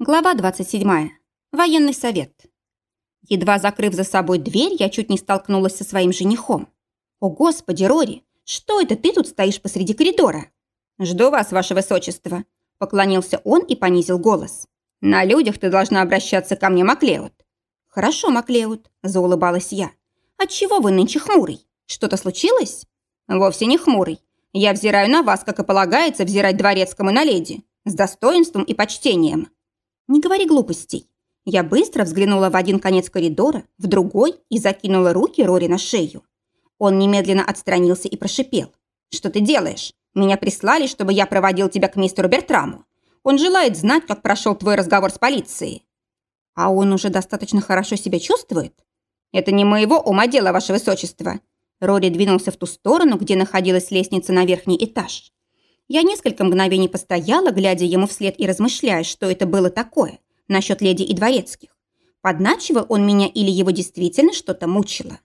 Глава 27. Военный совет. Едва закрыв за собой дверь, я чуть не столкнулась со своим женихом. «О, Господи, Рори, что это ты тут стоишь посреди коридора?» «Жду вас, ваше высочество», – поклонился он и понизил голос. «На людях ты должна обращаться ко мне, Маклеод». «Хорошо, Маклеод», – заулыбалась я. «Отчего вы нынче хмурый? Что-то случилось?» «Вовсе не хмурый. Я взираю на вас, как и полагается взирать дворецкому на леди, с достоинством и почтением». «Не говори глупостей». Я быстро взглянула в один конец коридора, в другой и закинула руки Рори на шею. Он немедленно отстранился и прошипел. «Что ты делаешь? Меня прислали, чтобы я проводил тебя к мистеру Бертраму. Он желает знать, как прошел твой разговор с полицией». «А он уже достаточно хорошо себя чувствует?» «Это не моего ума дело, ваше высочество». Рори двинулся в ту сторону, где находилась лестница на верхний этаж. Я несколько мгновений постояла, глядя ему вслед и размышляя, что это было такое насчет леди и дворецких. Подначивал он меня или его действительно что-то мучило.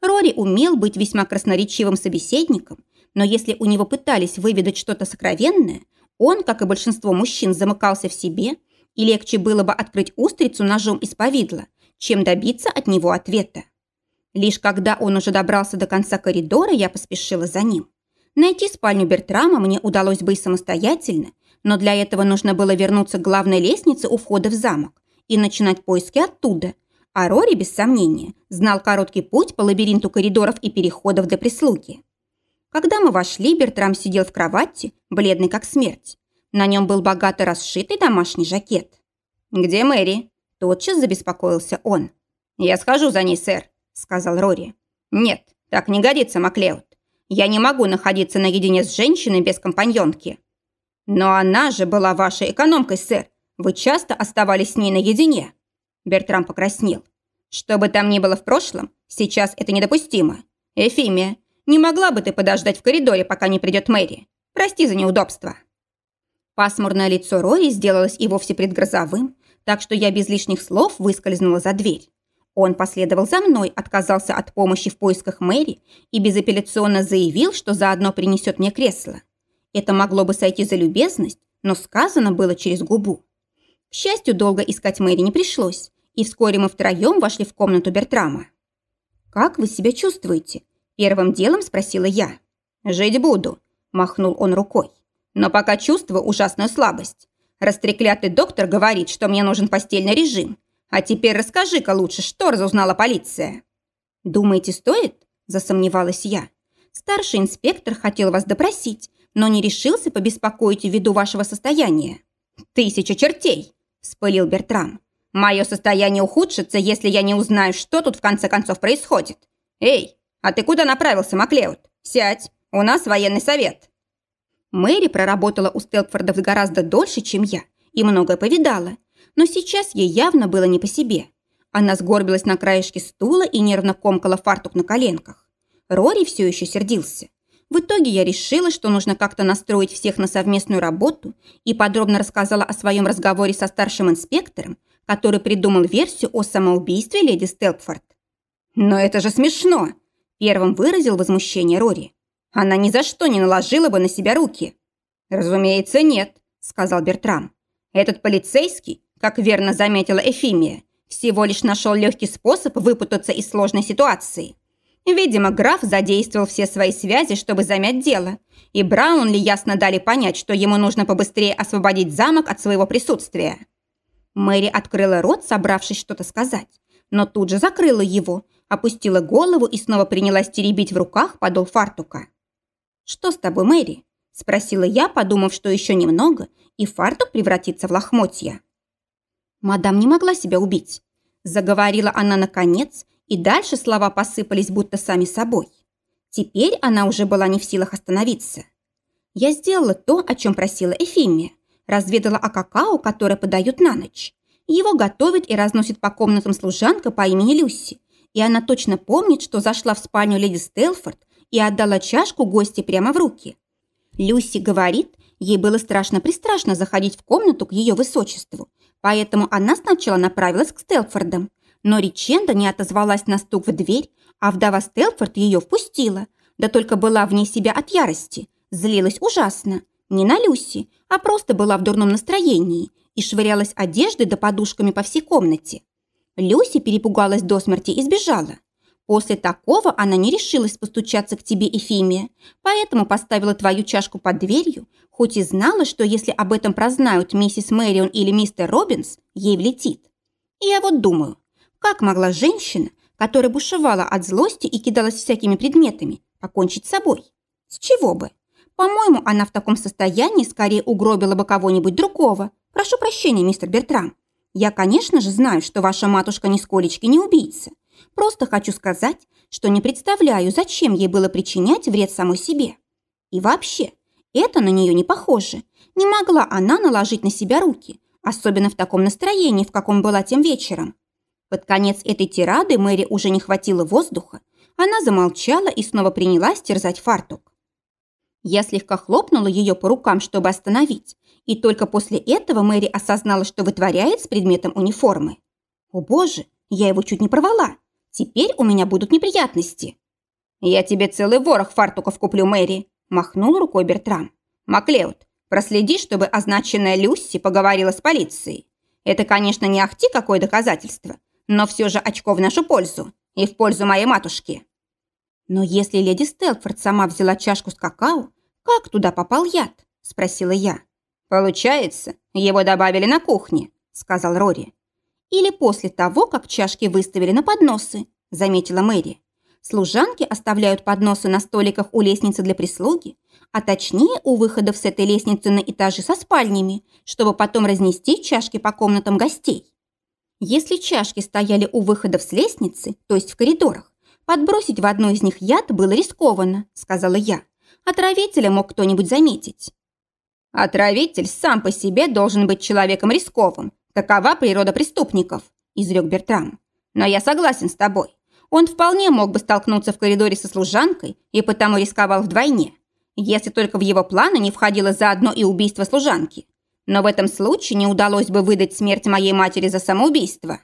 Рори умел быть весьма красноречивым собеседником, но если у него пытались выведать что-то сокровенное, он, как и большинство мужчин, замыкался в себе, и легче было бы открыть устрицу ножом из повидла, чем добиться от него ответа. Лишь когда он уже добрался до конца коридора, я поспешила за ним. Найти спальню Бертрама мне удалось бы и самостоятельно, но для этого нужно было вернуться к главной лестнице у входа в замок и начинать поиски оттуда. А Рори, без сомнения, знал короткий путь по лабиринту коридоров и переходов для прислуги. Когда мы вошли, Бертрам сидел в кровати, бледный как смерть. На нем был богато расшитый домашний жакет. «Где Мэри?» – тотчас забеспокоился он. «Я схожу за ней, сэр», – сказал Рори. «Нет, так не годится, Маклеод. Я не могу находиться наедине с женщиной без компаньонки. Но она же была вашей экономкой, сэр. Вы часто оставались с ней наедине. Бертрам покраснел. Что бы там ни было в прошлом, сейчас это недопустимо. Эфимия, не могла бы ты подождать в коридоре, пока не придет Мэри? Прости за неудобство. Пасмурное лицо Рори сделалось и вовсе предгрозовым, так что я без лишних слов выскользнула за дверь. Он последовал за мной, отказался от помощи в поисках Мэри и безапелляционно заявил, что заодно принесет мне кресло. Это могло бы сойти за любезность, но сказано было через губу. К счастью, долго искать Мэри не пришлось, и вскоре мы втроем вошли в комнату Бертрама. «Как вы себя чувствуете?» – первым делом спросила я. «Жить буду», – махнул он рукой. «Но пока чувствую ужасную слабость. Растреклятый доктор говорит, что мне нужен постельный режим, а теперь расскажи-ка лучше, что разузнала полиция?» «Думаете, стоит?» – засомневалась я. «Старший инспектор хотел вас допросить, но не решился побеспокоить ввиду вашего состояния». «Тысяча чертей!» – вспылил Бертрам. «Мое состояние ухудшится, если я не узнаю, что тут в конце концов происходит. Эй, а ты куда направился, Маклеод? Сядь, у нас военный совет». Мэри проработала у Стелпфордов гораздо дольше, чем я, и многое повидала, но сейчас ей явно было не по себе. Она сгорбилась на краешке стула и нервно комкала фартук на коленках. Рори все еще сердился. В итоге я решила, что нужно как-то настроить всех на совместную работу и подробно рассказала о своем разговоре со старшим инспектором, который придумал версию о самоубийстве леди Стелпфорд. «Но это же смешно!» – первым выразил возмущение Рори. «Она ни за что не наложила бы на себя руки». «Разумеется, нет», – сказал Бертрам. «Этот полицейский как верно заметила Эфимия, всего лишь нашел легкий способ выпутаться из сложной ситуации. Видимо, граф задействовал все свои связи, чтобы замять дело, и Браунли ясно дали понять, что ему нужно побыстрее освободить замок от своего присутствия. Мэри открыла рот, собравшись что-то сказать, но тут же закрыла его, опустила голову и снова принялась теребить в руках подол фартука. «Что с тобой, Мэри?» – спросила я, подумав, что еще немного, и фартук превратится в лохмотья. Мадам не могла себя убить. Заговорила она наконец, и дальше слова посыпались будто сами собой. Теперь она уже была не в силах остановиться. Я сделала то, о чем просила Эфимия. Разведала о какао, которое подают на ночь. Его готовит и разносит по комнатам служанка по имени Люси. И она точно помнит, что зашла в спальню леди Стелфорд и отдала чашку гости прямо в руки. Люси говорит, ей было страшно-пристрашно заходить в комнату к ее высочеству, Поэтому она сначала направилась к Стелфордам. Но Риченда не отозвалась на стук в дверь, а вдова Стелфорд ее впустила. Да только была вне себя от ярости. Злилась ужасно. Не на Люси, а просто была в дурном настроении и швырялась одеждой да подушками по всей комнате. Люси перепугалась до смерти и сбежала. После такого она не решилась постучаться к тебе, Эфимия, поэтому поставила твою чашку под дверью, хоть и знала, что если об этом прознают миссис Мэрион или мистер Робинс, ей влетит. Я вот думаю, как могла женщина, которая бушевала от злости и кидалась всякими предметами, покончить с собой? С чего бы? По-моему, она в таком состоянии скорее угробила бы кого-нибудь другого. Прошу прощения, мистер Бертрам. Я, конечно же, знаю, что ваша матушка нисколечки не убийца. Просто хочу сказать, что не представляю, зачем ей было причинять вред самой себе. И вообще, это на нее не похоже. Не могла она наложить на себя руки, особенно в таком настроении, в каком была тем вечером. Под конец этой тирады Мэри уже не хватило воздуха. Она замолчала и снова принялась терзать фартук. Я слегка хлопнула ее по рукам, чтобы остановить, и только после этого Мэри осознала, что вытворяет с предметом униформы. О боже, я его чуть не порвала. Теперь у меня будут неприятности. «Я тебе целый ворох фартуков куплю, Мэри», – махнул рукой Бертрам. «Маклеод, проследи, чтобы означенная Люси поговорила с полицией. Это, конечно, не ахти какое доказательство, но все же очко в нашу пользу и в пользу моей матушки». «Но если леди Стелфорд сама взяла чашку с какао, как туда попал яд?» – спросила я. «Получается, его добавили на кухне», – сказал Рори. Или после того, как чашки выставили на подносы, заметила Мэри. Служанки оставляют подносы на столиках у лестницы для прислуги, а точнее у выходов с этой лестницы на этажи со спальнями, чтобы потом разнести чашки по комнатам гостей. Если чашки стояли у выходов с лестницы, то есть в коридорах, подбросить в одну из них яд было рискованно, сказала я. Отравителя мог кто-нибудь заметить. Отравитель сам по себе должен быть человеком рисковым, Такова природа преступников, изрек Бертрам. Но я согласен с тобой. Он вполне мог бы столкнуться в коридоре со служанкой и потому рисковал вдвойне, если только в его планы не входило заодно и убийство служанки. Но в этом случае не удалось бы выдать смерть моей матери за самоубийство.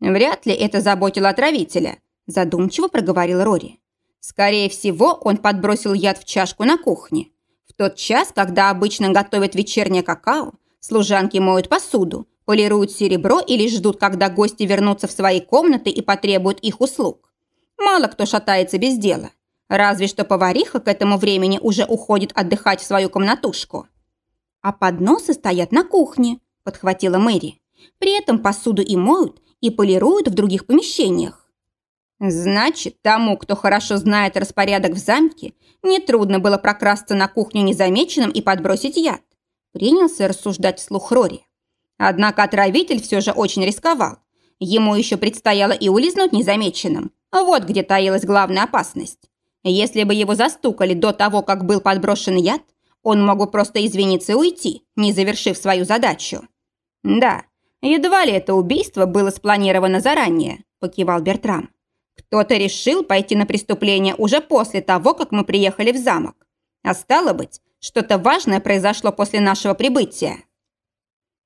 Вряд ли это заботило отравителя, задумчиво проговорил Рори. Скорее всего, он подбросил яд в чашку на кухне. В тот час, когда обычно готовят вечернее какао, служанки моют посуду, полируют серебро или ждут, когда гости вернутся в свои комнаты и потребуют их услуг. Мало кто шатается без дела. Разве что повариха к этому времени уже уходит отдыхать в свою комнатушку. А подносы стоят на кухне, подхватила Мэри. При этом посуду и моют, и полируют в других помещениях. Значит, тому, кто хорошо знает распорядок в замке, нетрудно было прокрасться на кухню незамеченным и подбросить яд. Принялся рассуждать вслух Рори. Однако отравитель все же очень рисковал. Ему еще предстояло и улизнуть незамеченным. Вот где таилась главная опасность. Если бы его застукали до того, как был подброшен яд, он мог бы просто извиниться и уйти, не завершив свою задачу. «Да, едва ли это убийство было спланировано заранее», – покивал Бертрам. «Кто-то решил пойти на преступление уже после того, как мы приехали в замок. А стало быть, что-то важное произошло после нашего прибытия».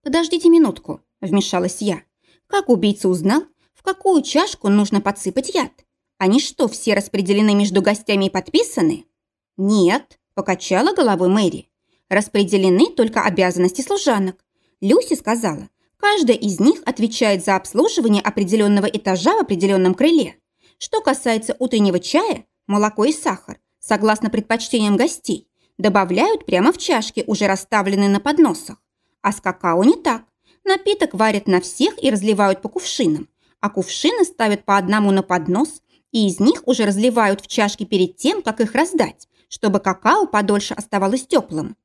«Подождите минутку», – вмешалась я. «Как убийца узнал, в какую чашку нужно подсыпать яд? Они что, все распределены между гостями и подписаны?» «Нет», – покачала головой Мэри. «Распределены только обязанности служанок. Люси сказала, каждая из них отвечает за обслуживание определенного этажа в определенном крыле. Что касается утреннего чая, молоко и сахар, согласно предпочтениям гостей, добавляют прямо в чашки, уже расставленные на подносах. А с какао не так. Напиток варят на всех и разливают по кувшинам, а кувшины ставят по одному на поднос, и из них уже разливают в чашки перед тем, как их раздать, чтобы какао подольше оставалось теплым.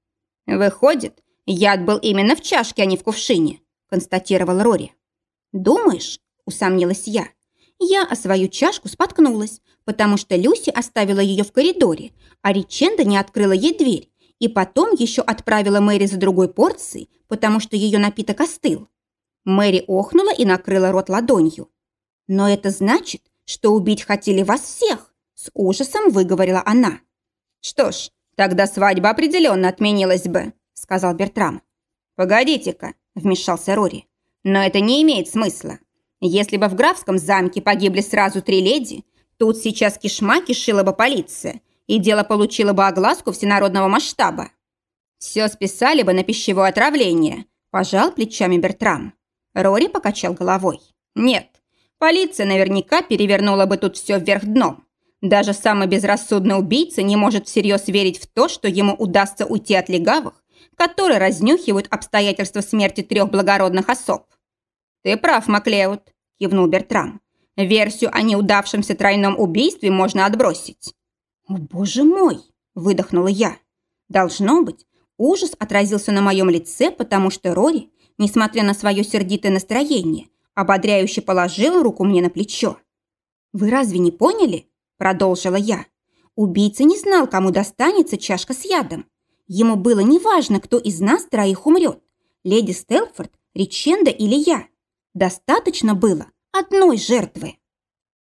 «Выходит, яд был именно в чашке, а не в кувшине», констатировал Рори. «Думаешь?» – усомнилась я. Я о свою чашку споткнулась, потому что Люси оставила ее в коридоре, а Риченда не открыла ей дверь, и потом еще отправила Мэри за другой порцией, потому что ее напиток остыл. Мэри охнула и накрыла рот ладонью. «Но это значит, что убить хотели вас всех!» С ужасом выговорила она. «Что ж, тогда свадьба определенно отменилась бы», сказал Бертрам. «Погодите-ка», вмешался Рори. «Но это не имеет смысла. Если бы в графском замке погибли сразу три леди, тут сейчас кишма кишила бы полиция, и дело получило бы огласку всенародного масштаба. Все списали бы на пищевое отравление, Пожал плечами Бертрам. Рори покачал головой. Нет, полиция наверняка перевернула бы тут все вверх дном. Даже самый безрассудный убийца не может всерьез верить в то, что ему удастся уйти от легавых, которые разнюхивают обстоятельства смерти трех благородных особ. «Ты прав, Маклеуд», – кивнул Бертрам. «Версию о неудавшемся тройном убийстве можно отбросить». «О, боже мой!» – выдохнула я. «Должно быть, ужас отразился на моем лице, потому что Рори, несмотря на свое сердитое настроение, ободряюще положил руку мне на плечо. «Вы разве не поняли?» – продолжила я. «Убийца не знал, кому достанется чашка с ядом. Ему было неважно, кто из нас троих умрет. Леди Стелфорд, Риченда или я. Достаточно было одной жертвы».